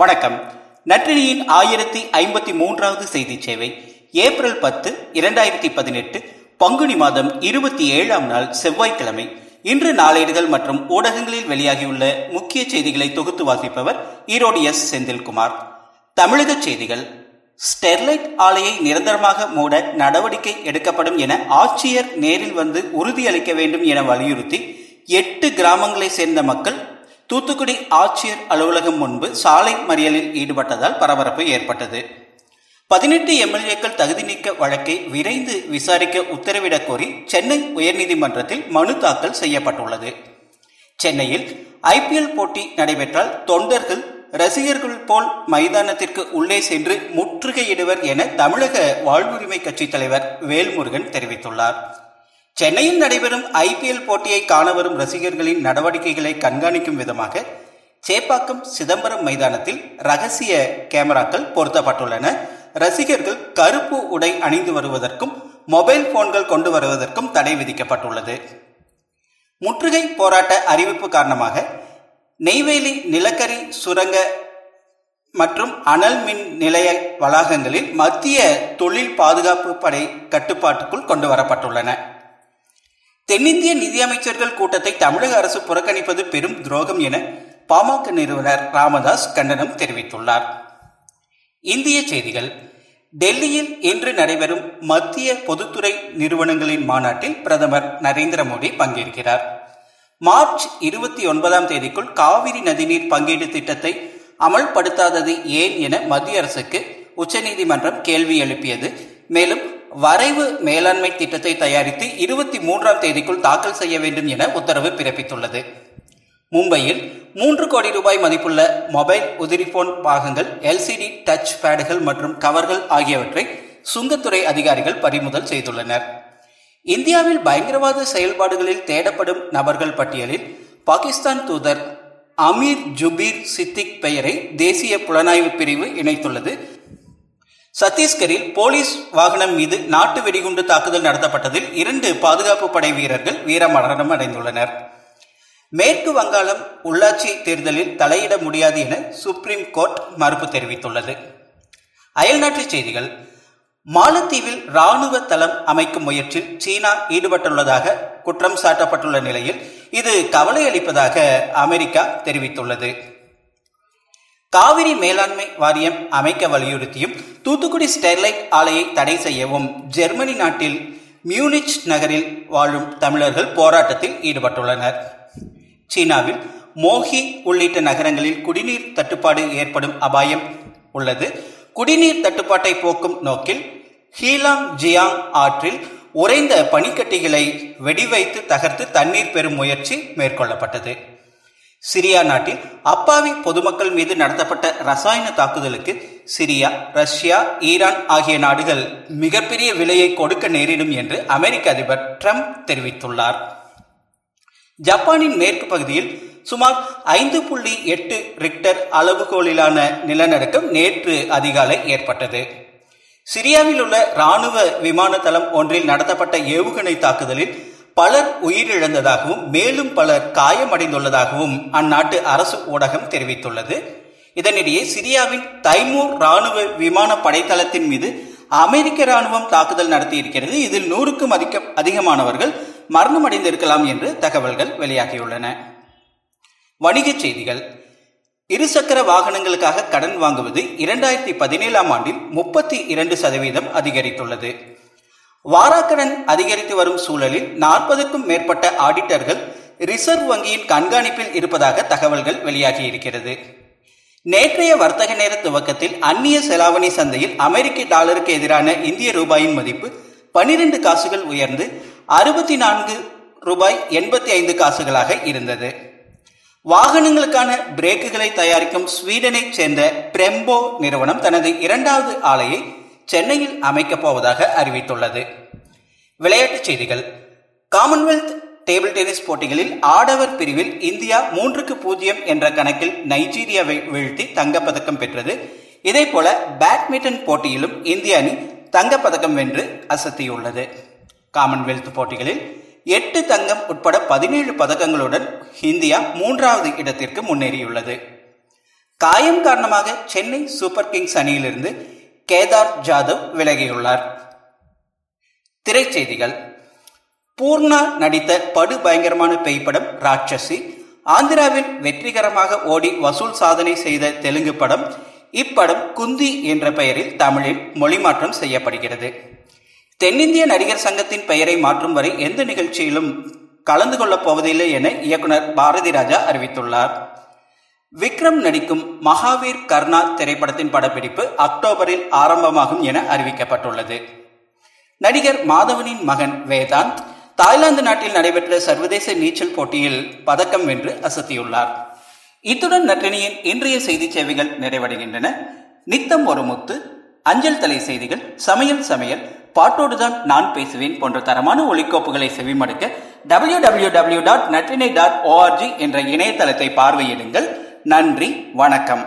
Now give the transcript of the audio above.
வணக்கம். நற்றினியின் ஆயிரத்தி ஐம்பத்தி மூன்றாவது செய்தி சேவை ஏப்ரல் பத்து இரண்டாயிரத்தி பதினெட்டு பங்குனி மாதம் இருபத்தி ஏழாம் நாள் செவ்வாய்க்கிழமை. இன்று நாளேடுகள் மற்றும் ஊடகங்களில் வெளியாகியுள்ள முக்கிய செய்திகளை தொகுத்து வாசிப்பவர் ஈரோடு எஸ். செந்தில்குமார். தமிழக செய்திகள் ஸ்டெர்லைட் ஆலையை நிரந்தரமாக மூட நடவடிக்கை எடுக்கப்படும் என ஆட்சியர் நேரில் வந்து உறுதியளிக்க வேண்டும் என வலியுறுத்தி எட்டு கிராமங்களை சேர்ந்த மக்கள் தூத்துக்குடி ஆட்சியர் அலுவலகம் முன்பு சாலை மறியலில் ஈடுபட்டதால் பரபரப்பு ஏற்பட்டது. பதினெட்டு எம்எல்ஏக்கள் தகுதி நீக்க வழக்கை விரைந்து விசாரிக்க உத்தரவிடக் கோரி சென்னை உயர்நீதிமன்றத்தில் மனு தாக்கல் செய்யப்பட்டுள்ளது. சென்னையில் ஐபிஎல் போட்டி நடைபெற்றால் தொண்டர்கள் ரசிகர்கள் போல் மைதானத்திற்கு உள்ளே சென்று முற்றுகையிடுவர் என தமிழக வாழ்வுரிமை கட்சித் தலைவர் வேல்முருகன் தெரிவித்துள்ளார். சென்னையில் நடைபெறும் ஐபிஎல் போட்டியை காண வரும் ரசிகர்களின் நடவடிக்கைகளை கண்காணிக்கும் விதமாக சேப்பாக்கம் சிதம்பரம் மைதானத்தில் ரகசிய கேமராக்கள் பொருத்தப்பட்டுள்ளன. ரசிகர்கள் கருப்பு உடை அணிந்து வருவதற்கும் மொபைல் போன்கள் கொண்டு வருவதற்கும் தடை விதிக்கப்பட்டுள்ளது. முற்றுகை போராட்ட அறிவிப்பு காரணமாக நெய்வேலி நிலக்கரி சுரங்க மற்றும் அனல் மின் நிலைய வளாகங்களில் மத்திய தொழில் பாதுகாப்பு படை கட்டுப்பாட்டுக்குள் கொண்டு வரப்பட்டுள்ளன. தென்னிந்திய நிதியமைச்சர்கள் கூட்டத்தை தமிழக அரசு புறக்கணிப்பது பெரும் துரோகம் என பாமக நிறுவனர் ராமதாஸ் கண்டனம் தெரிவித்துள்ளார். இந்திய செய்திகள். டெல்லியில் இன்று நடைபெறும் மத்திய பொதுத்துறை நிறுவனங்களின் மாநாட்டில் பிரதமர் நரேந்திர மோடி பங்கேற்கிறார். மார்ச் இருபத்தி ஒன்பதாம் தேதிக்குள் காவிரி நதிநீர் பங்கீடு திட்டத்தை அமல்படுத்தாதது ஏன் என மத்திய அரசுக்கு உச்சநீதிமன்றம் கேள்வி எழுப்பியது. மேலும் வரைவு மேலாண்மை திட்டத்தை தயாரித்து இருபத்தி மூன்றாம் தேதிக்குள் தாக்கல் செய்ய வேண்டும் என உத்தரவு பிறப்பித்துள்ளது. மும்பையில் மூன்று கோடி ரூபாய் மதிப்புள்ள மொபைல் உதிரி போன் பாகங்கள் எல்சிடி டச் பேடுகள் மற்றும் கவர்கள் ஆகியவற்றை சுங்கத்துறை அதிகாரிகள் பறிமுதல் செய்துள்ளனர். இந்தியாவில் பயங்கரவாத செயல்பாடுகளில் தேடப்படும் நபர்கள் பட்டியலில் பாகிஸ்தான் தூதர் அமீர் ஜுபீர் சித்திக் பெயரை தேசிய புலனாய்வு பிரிவு இணைத்துள்ளது. சத்தீஸ்கரில் போலீஸ் வாகனம் மீது நாட்டு வெடிகுண்டு தாக்குதல் நடத்தப்பட்டதில் இரண்டு பாதுகாப்பு படை வீரர்கள் வீரமரணம் அடைந்துள்ளனர். மேற்கு வங்காளம் உள்ளாட்சி தேர்தலில் தலையிட முடியாது என சுப்ரீம் கோர்ட் மறுப்பு தெரிவித்துள்ளது. அயல்நாட்டு செய்திகள். மாலத்தீவில் ராணுவ தளம் அமைக்கும் முயற்சியில் சீனா ஈடுபட்டுள்ளதாக குற்றம் சாட்டப்பட்டுள்ள நிலையில் இது கவலை அளிப்பதாக அமெரிக்கா தெரிவித்துள்ளது. காவிரி மேலாண்மை வாரியம் அமைக்க வலியுறுத்தியும் தூத்துக்குடி ஸ்டெர்லைட் ஆலையை தடை செய்யவும் ஜெர்மனி நாட்டில் மியூனிச் நகரில் வாழும் தமிழர்கள் போராட்டத்தில் ஈடுபட்டுள்ளனர். சீனாவில் மோஹி உள்ளிட்ட நகரங்களில் குடிநீர் தட்டுப்பாடு ஏற்படும் அபாயம் உள்ளது. குடிநீர் தட்டுப்பாட்டை போக்கும் நோக்கில் ஹீலாங் ஜியாங் ஆற்றில் உறைந்த பனிக்கட்டிகளை வெடிவைத்து தகர்த்து தண்ணீர் பெறும் முயற்சி மேற்கொள்ளப்பட்டது. சிரியா நாட்டில் அப்பாவி பொதுமக்கள் மீது நடத்தப்பட்ட ரசாயன தாக்குதலுக்கு சிரியா ரஷ்யா ஈரான் ஆகிய நாடுகள் மிகப்பெரிய விலையை கொடுக்க நேரிடும் என்று அமெரிக்க அதிபர் ட்ரம்ப் தெரிவித்துள்ளார். ஜப்பானின் மேற்கு பகுதியில் சுமார் ஐந்து புள்ளி எட்டு ரிக்டர் அளவுகோலிலான நிலநடுக்கம் நேற்று அதிகாலை ஏற்பட்டது. சிரியாவில் உள்ள ராணுவ விமான தளம் ஒன்றில் நடத்தப்பட்ட ஏவுகணை தாக்குதலில் பலர் உயிரிழந்ததாகவும் மேலும் பலர் காயமடைந்துள்ளதாகவும் அந்நாட்டு அரசு ஊடகம் தெரிவித்துள்ளது. இதனிடையே சிரியாவின் தைமூர் ராணுவ விமான படைத்தளத்தின் மீது அமெரிக்க ராணுவம் தாக்குதல் நடத்தியிருக்கிறது. இதில் நூறுக்கும் அதிக அதிகமானவர்கள் மரணமடைந்திருக்கலாம் என்று தகவல்கள் வெளியாகியுள்ளன. வணிகச் செய்திகள். இருசக்கர வாகனங்களுக்காக கடன் வாங்குவது இரண்டாயிரத்தி பதினேழாம் ஆண்டில் முப்பத்தி இரண்டு சதவீதம் அதிகரித்துள்ளது. வாராக்கடன் அதிகரித்து வரும் சூழலில் நாற்பதுக்கும் மேற்பட்ட ஆடிட்டர்கள் ரிசர்வ் வங்கியின் கண்காணிப்பில் இருப்பதாக தகவல்கள் வெளியாகி இருக்கிறது. நேற்றைய வர்த்தக நேர துவக்கத்தில் அந்நிய செலாவணி சந்தையில் அமெரிக்க டாலருக்கு எதிரான இந்திய ரூபாயின் மதிப்பு பனிரெண்டு காசுகள் உயர்ந்து அறுபத்தி நான்கு ரூபாய் எண்பத்தி ஐந்து காசுகளாக இருந்தது. வாகனங்களுக்கான பிரேக்குகளை தயாரிக்கும் ஸ்வீடனைச் சேர்ந்த பிரெம்போ நிறுவனம் தனது இரண்டாவது ஆலையை சென்னையில் அமைக்கப் போவதாக அறிவித்துள்ளது. விளையாட்டுச் செய்திகள். காமன்வெல்த் டேபிள் டென்னிஸ் போட்டிகளில் ஆடவர் பிரிவில் இந்தியா மூன்றுக்கு பூஜ்ஜியம் என்ற கணக்கில் நைஜீரியாவை வீழ்த்தி தங்கப்பதக்கம் பெற்றது. இதே போல பேட்மிண்டன் போட்டியிலும் இந்திய அணி தங்கப்பதக்கம் வென்று அசத்தியுள்ளது. காமன்வெல்த் போட்டிகளில் எட்டு தங்கம் உட்பட பதினேழு பதக்கங்களுடன் இந்தியா மூன்றாவது இடத்திற்கு முன்னேறியுள்ளது. காயம் காரணமாக சென்னை சூப்பர் கிங்ஸ் அணியிலிருந்து கேதார் ஜாதவ் விலகியுள்ளார். திரைச்செய்திகள். பூர்ணா நடித்த படு பயங்கரமான பேய்ப்படம் ராட்சசி ஆந்திராவில் வெற்றிகரமாக ஓடி வசூல் சாதனை செய்த தெலுங்கு படம் இப்படம் குந்தி என்ற பெயரில் தமிழில் மொழிமாற்றம் செய்யப்படுகிறது. தென்னிந்திய நடிகர் சங்கத்தின் பெயரை மாற்றும் வரை எந்த நிகழ்ச்சியிலும் கலந்து கொள்ளப் போவதில்லை என இயக்குனர் பாரதி ராஜா அறிவித்துள்ளார். விக்ரம் நடிக்கும் மகாவீர் கர்ணா திரைப்படத்தின் படப்பிடிப்பு அக்டோபரில் ஆரம்பமாகும் என அறிவிக்கப்பட்டுள்ளது. நடிகர் மாதவனின் மகன் வேதாந்த் தாய்லாந்து நாட்டில் நடைபெற்ற சர்வதேச நீச்சல் போட்டியில் பதக்கம் வென்று அசத்தியுள்ளார். இத்துடன் நற்றினியின் இன்றைய செய்தி சேவைகள் நிறைவடைகின்றன. நித்தம் ஒரு முத்து அஞ்சல் தலை செய்திகள் சமையல் சமையல் பாட்டோடுதான் நான் பேசுவேன் போன்ற தரமான ஒலிக்கோப்புகளை செவிமடுக்க W W W dot Natrinai dot ORG என்ற இணையதளத்தை பார்வையிடுங்கள். நன்றி வணக்கம்.